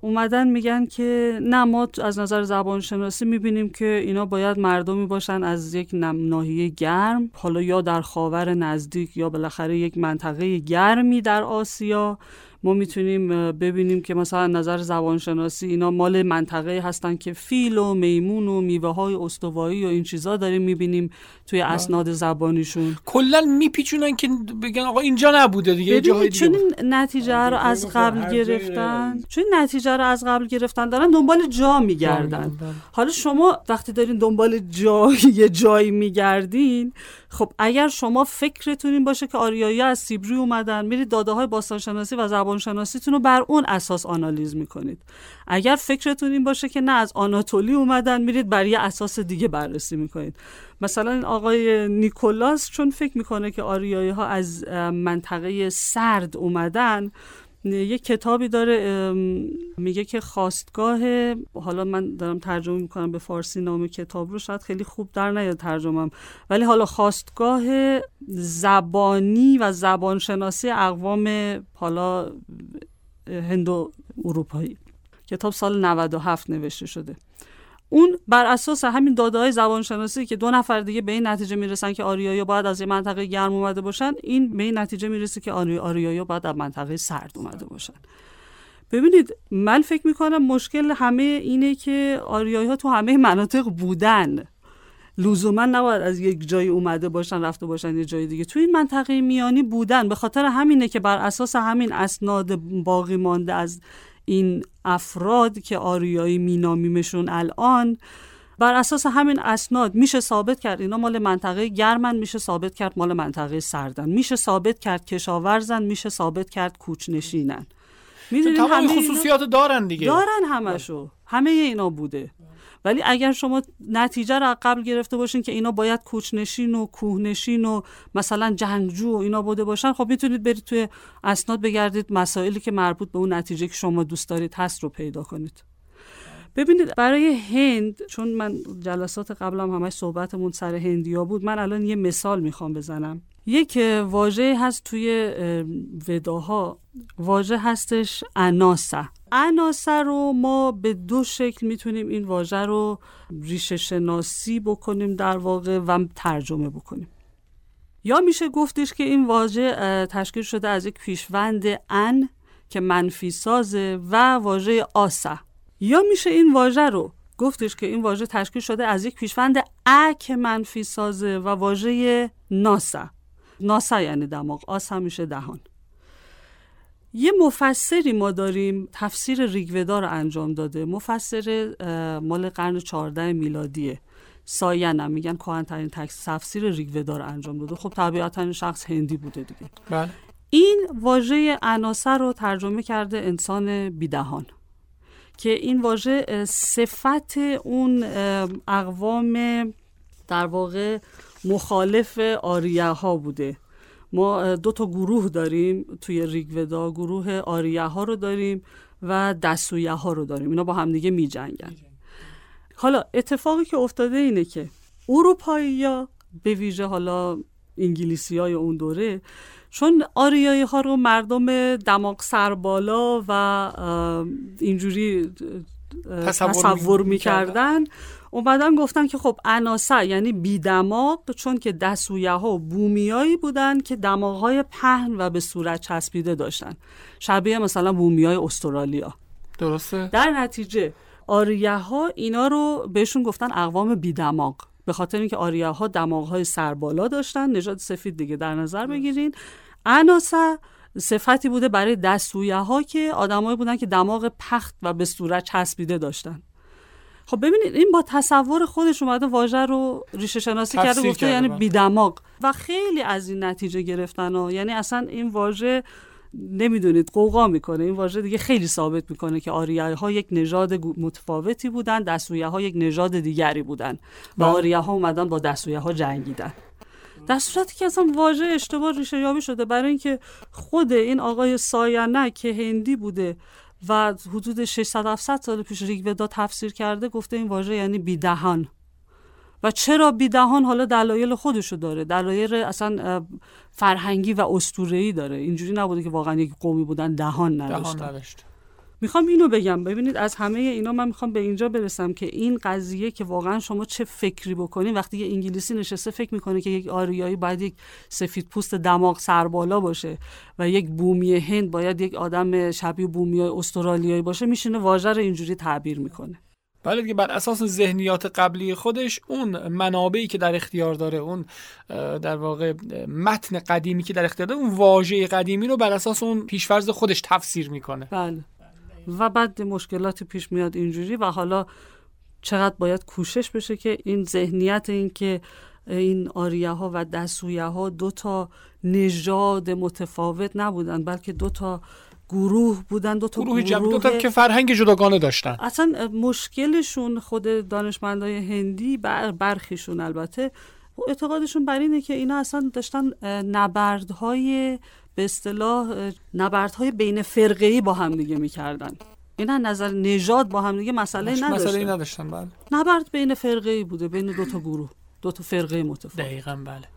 اومدن میگن که نه ما از نظر زبانشناسی می‌بینیم که اینا باید مردمی باشن از یک ناحیه گرم حالا یا در خاور نزدیک یا بالاخره یک منطقه گرمی در آسیا. ما می‌تونیم ببینیم که مثلا نظر زبانشناسی اینا مال منطقه هستن که فیل و میمون و میوه های استوایی و این چیزا داریم می‌بینیم توی اسناد زبانیشون. کلا میپیچونن که بگن آقا اینجا نبوده دیگه چون نتیجه رو از قبل گرفتن. چون نتیجه رو از قبل گرفتن دارن دنبال جا میگردن. حالا شما وقتی دارین دنبال جا یه جایی میگردین خب اگر شما فکرتون این باشه که آریایی از سیبری اومدن میرید داده های باستانشناسی و زبانشناسیتون رو بر اون اساس آنالیز می‌کنید. اگر فکرتون این باشه که نه از آناتولی اومدن میرید بر یه اساس دیگه بررسی می‌کنید. مثلا آقای نیکولاس چون فکر می‌کنه که آریایی ها از منطقه سرد اومدن یه کتابی داره میگه که خواستگاه حالا من دارم ترجمه می‌کنم به فارسی نام کتاب رو شاید خیلی خوب در نیاد ترجمم ولی حالا خواستگاه زبانی و زبانشناسی اقوام حالا هندو اروپایی. کتاب سال 97 نوشته شده. اون بر اساس همین داده های زبانشناسی که دو نفر دیگه به این نتیجه می‌رسن که آریایی باید از یه منطقه گرم اومده باشن این به این نتیجه می‌رسه که آریایی باید از منطقه سرد اومده باشن. ببینید من فکر می‌کنم مشکل همه اینه که آریایی ها تو همه مناطق بودن. لزوما نباید از یک جایی اومده باشن رفته باشن یه جای دیگه. تو این منطقه میانی بودن. به خاطر همینه که بر اساس همین اسناد باقی مانده از این افراد که آریایی مینامیمشون الان بر اساس همین اسناد میشه ثابت کرد اینا مال منطقه گرمن میشه ثابت کرد مال منطقه سردن. میشه ثابت کرد کشاورزن میشه ثابت کرد کوچنشینن. می‌دونید همه خصوصیات دارن دیگه. دارن همشو. همه اینا بوده. ولی اگر شما نتیجه رو قبل گرفته باشین که اینا باید کوچنشین و کوهنشین و مثلا جنگجو و اینا بوده باشن خب می‌تونید برید توی اسناد بگردید مسائلی که مربوط به اون نتیجه که شما دوست دارید هست رو پیدا کنید. ببینید برای هند چون من جلسات قبلم همش صحبتمون سر هندیا بود من الان یه مثال می‌خوام بزنم. یک واژه هست توی وداها. واژه هستش اناسا عناصر رو ما به دو شکل می‌تونیم این واژه رو ریشه شناسی بکنیم در واقع و ترجمه بکنیم. یا میشه گفتش که این واژه تشکیل شده از یک پیشوند ان که منفی سازه و واژه آسه. یا میشه این واژه رو گفتش که این واژه تشکیل شده از یک پیشوند ا که منفی سازه و واژه ناسه. ناسه یعنی دماغ آس میشه دهان. یه مفسری ما داریم تفسیر ریگودا رو انجام داده. مفسر مال قرن 14 میلادیه. ساین هم میگن کهن‌ترین تفسیر ریگودا رو انجام داده. خب طبیعتا این شخص هندی بوده دیگه. بله. این واژه عناصر رو ترجمه کرده انسان بیدهان که این واژه صفت اون اقوام در واقع مخالف آریه ها بوده. ما دو تا گروه داریم توی ریگودا. گروه آریه ها رو داریم و دسویه ها رو داریم. اینا با همدیگه می جنگن حالا اتفاقی که افتاده اینه که اروپایی ها به ویژه حالا انگلیسی های اون دوره چون آریایی ها رو مردم دماغ سربالا و اینجوری تصور, تصور می‌کردن اومدن گفتن که خب عناصر یعنی بیدماغ چون که دستویه ها بومیایی بودن که دماغ های پهن و به صورت چسبیده داشتن. شبیه مثلا بومیای استرالیا. درسته؟ در نتیجه آریه ها اینا رو بهشون گفتن اقوام بیدماغ. به خاطر اینکه آریه ها دماغ های سربالا داشتن. نژاد سفید دیگه در نظر بگیرین. عناصر صفتی بوده برای دستویه ها که آدمایی بودن که دماغ پخت و به صورت چسبیده داشتن. خب ببینید این با تصور خودش اومده واژه رو ریشه شناسی کرده گفته یعنی بله. بیدماغ و خیلی از این نتیجه گرفتن ها. یعنی اصلا این واژه نمی‌دونید قوقا می‌کنه این واژه دیگه خیلی ثابت می‌کنه که آریه ها یک نژاد متفاوتی بودن دستویه ها یک نژاد دیگری بودن و بله. آریه ها اومدن با دستویه ها جنگیدن در صورتی که اصلا واژه اشتباه ریشه یابی شده برای اینکه خود این آقای ساینه که هندی بوده و حدود 600 700 سال پیش ریگودا تفسیر کرده گفته این واژه یعنی بیدهان. و چرا بیدهان؟ حالا دلایل خودشو داره. دلایل اصلا فرهنگی و اسطوره‌ای داره. اینجوری نبوده که واقعا یک قومی بودن دهان نداشتن. دهان می‌خوام اینو بگم. ببینید از همه اینا من می‌خوام به اینجا برسم که این قضیه که واقعا شما چه فکری بکنید وقتی یه انگلیسی نشسته فکر می‌کنه که یک آریایی باید یک سفید پوست دماغ سربالا باشه و یک بومی هند باید یک آدم شبیه بومی استرالیایی باشه میشینه واژه رو اینجوری تعبیر می‌کنه. بله دیگه بر اساس ذهنیات قبلی خودش اون منابعی که در اختیار داره اون در واقع متن قدیمی که در اختیار داره اون واژه قدیمی رو بر اساس اون پیشفرض خودش تفسیر می‌کنه. بله. و بعد مشکلاتی پیش میاد اینجوری و حالا چقدر باید کوشش بشه که این ذهنیت این که این آریه ها و دسویه ها دو تا نژاد متفاوت نبودن بلکه دو تا گروه بودن دو تا گروه, گروه دو تا که فرهنگ جداگانه داشتن. اصلا مشکلشون خود دانشمندای هندی بر برخیشون البته. اعتقادشون بر اینه که اینا اصلا داشتن نبردهای به اصطلاح نبردهای بین فرقه با هم دیگه می‌کردن. اینا نظر نژاد با هم دیگه مسئله نداشتن. مسئله نداشتن بله. نبرد بین فرقه بوده بین دو تا گروه دو تا فرقه متفاوت. دقیقاً بله.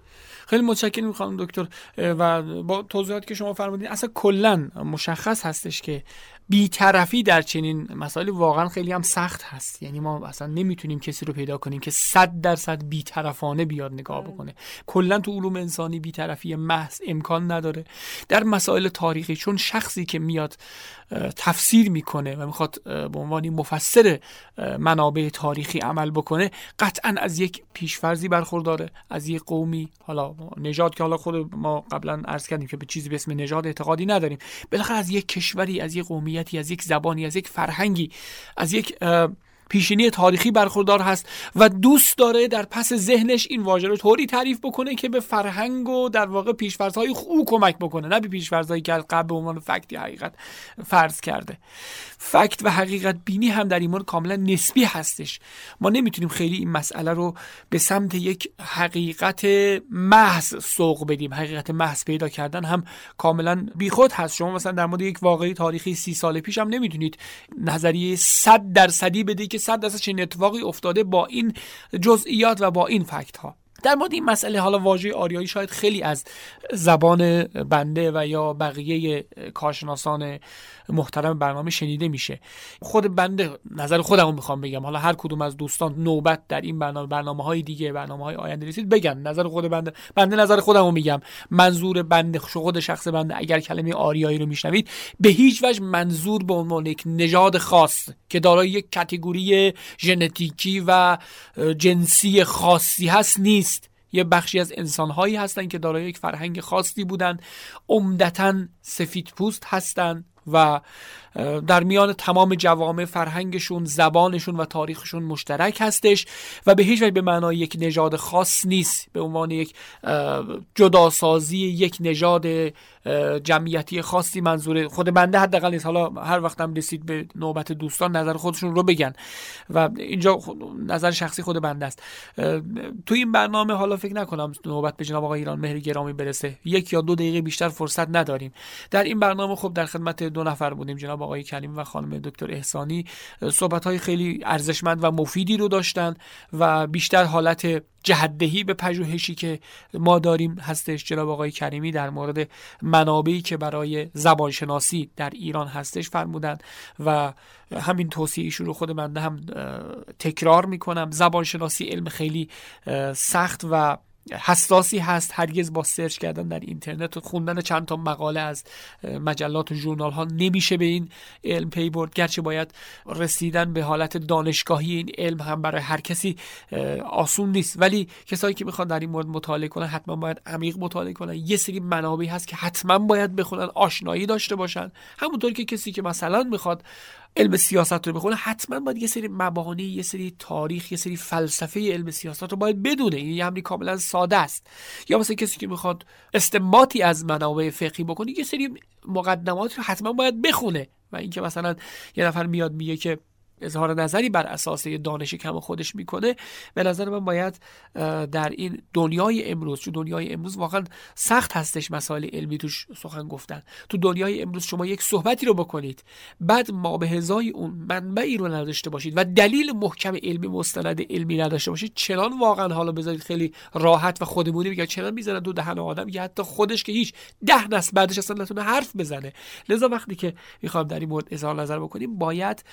خیلی متشکرم می‌خوام دکتر. و با توضیحاتی که شما فرمودین اصلا کلا مشخص هستش که بیطرفی در چنین مسائل واقعا خیلی هم سخت هست. یعنی ما اصلا نمی‌تونیم کسی رو پیدا کنیم که صد درصد بیطرفانه بیاد نگاه. بکنه. کلا تو علوم انسانی بیطرفی محض امکان نداره. در مسائل تاریخی چون شخصی که میاد تفسیر می‌کنه و می‌خواد به عنوان مفسر منابع تاریخی عمل بکنه قطعا از یک پیشفرزی برخورداره از یک قومی. حالا نژاد که حالا خود ما قبلا عرض کردیم که به چیزی به اسم نژاد اعتقادی نداریم. بالاخره از یک کشوری از یک قومی از یک زبانی از یک فرهنگی از یک پیشینی تاریخی برخوردار هست و دوست داره در پس ذهنش این واژه رو طوری تعریف بکنه که به فرهنگ و در واقع پیشفرزهای او کمک بکنه نه به پیشفرزهایی که قبل به عنوان فکتی حقیقت فرض کرده. فکت و حقیقت بینی هم در ایمان کاملا نسبی هستش. ما نمی‌تونیم خیلی این مسئله رو به سمت یک حقیقت محض سوق بدیم. حقیقت محض پیدا کردن هم کاملا بیخود هست. شما مثلا در مورد یک واقعی تاریخی سی سال پیش هم نمی‌تونید نظریه صد درصدی بده که صد درصد چنین اتفاقی افتاده با این جزئیات و با این فکت ها در مورد این مسئله حالا واژه آریایی شاید خیلی از زبان بنده و یا بقیه کارشناسان محترم برنامه شنیده میشه. خود بنده نظر خودمو می‌خوام بگم. حالا هر کدوم از دوستان نوبت در این برنامه برنامه های دیگه برنامه های آینده رسید بگن. نظر خود بنده بنده نظر خودمو میگم. منظور بنده خود شخص بنده اگر کلمه آریایی رو میشنوید به هیچ وجه منظور به عنوان یک نژاد خاص که دارای یک کتگوری ژنتیکی و جنسی خاصی هست نیست. یه بخشی از انسانهایی هستند که دارای یک فرهنگ خاصی بودن. عمدتا سفید پوست هستند و در میان تمام جوامع فرهنگشون زبانشون و تاریخشون مشترک هستش و به هیچ وجه به معنای یک نژاد خاص نیست. به عنوان یک جداسازی یک نژاد جمعیتی خاصی منظور خود بنده حداقل نیست. حالا هر وقتم رسید به نوبت دوستان نظر خودشون رو بگن و اینجا نظر شخصی خود بنده است. تو این برنامه حالا فکر نکنم نوبت به جناب آقای ایران مهر گرامی برسه. یک یا دو دقیقه بیشتر فرصت نداریم. در این برنامه خب در خدمت دو نفر بودیم جناب آقای کریم و خانم دکتر احسانی صحبت های خیلی ارزشمند و مفیدی رو داشتن و بیشتر حالت جهدهی به پژوهشی که ما داریم هستش. جناب آقای کریمی در مورد منابعی که برای زبانشناسی در ایران هستش فرمودن و همین توصیه رو خود من هم تکرار می‌کنم. زبانشناسی علم خیلی سخت و حساسی هست هرگز با سرچ کردن در اینترنت. و خوندن چند تا مقاله از مجلات و ژورنال ها نمیشه به این علم پی برد. گرچه باید رسیدن به حالت دانشگاهی این علم هم برای هر کسی آسون نیست. ولی کسایی که می‌خوان در این مورد مطالعه کنن حتما باید عمیق مطالعه کنن. یه سری منابعی هست که حتما باید بخونن آشنایی داشته باشن. همونطور که کسی که مثلا می‌خواد علم سیاست رو بخونه حتما باید یه سری مبانی یه سری تاریخ یه سری فلسفه علم سیاست رو باید بدونه. این یعنی کاملا ساده است. یا مثلا کسی که می‌خواد استماتی از منابع فقهی بکنه یه سری مقدمات رو حتما باید بخونه. و اینکه مثلا یه نفر میاد میگه که اظهار نظری بر اساس دانش کم خودش می‌کنه به نظر من باید در این دنیای امروز چون دنیای امروز واقعا سخت هستش مسائل علمی توش سخن گفتن. تو دنیای امروز شما یک صحبتی رو بکنید بعد ما به هزای اون منبعی رو نداشته باشید و دلیل محکم علمی مستند علمی نداشته باشید چنان واقعا حالا بذارید خیلی راحت و خودمونی میگه چنان می‌زنن دو دهن آدم که حتی خودش که هیچ ده نسل بعدش اصلا نتونه حرف بزنه. لذا وقتی که می‌خوام در این مورد اظهار نظر بکنیم باید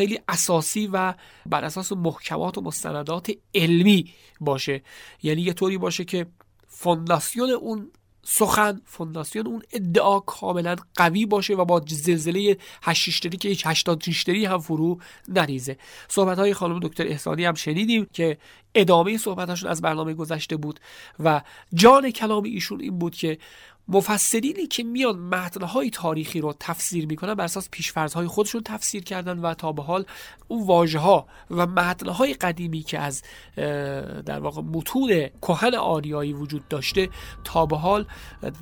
خیلی اساسی و بر اساس محکمات و مستندات علمی باشه. یعنی یه طوری باشه که فونداسیون اون سخن فونداسیون اون ادعا کاملا قوی باشه و با زلزله هشتری که هیچ هشتاد ریشتری هم فرو نریزه. صحبت های خانم دکتر احسانی هم شنیدیم که ادامه صحبتاشون از برنامه گذشته بود و جان کلام ایشون این بود که مفسرینی که میان متنهای تاریخی رو تفسیر می‌کنن بر اساس پیشفرضهای خودشون تفسیر کردن و تا به حال اون واژه ها و متنهای قدیمی که از در واقع متون کهن آریایی وجود داشته تا به حال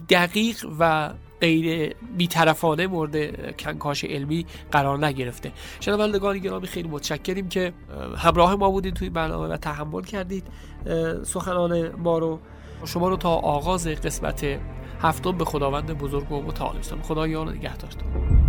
دقیق و غیر بیطرفانه مورد کنکاش علمی قرار نگرفته. شنوندگان گرامی خیلی متشکریم که همراه ما بودید توی برنامه و تحمل کردید. سخنان ما رو شما رو تا آغاز قسمت هفتم به خداوند بزرگ و متعال خدا یار نگهدارتون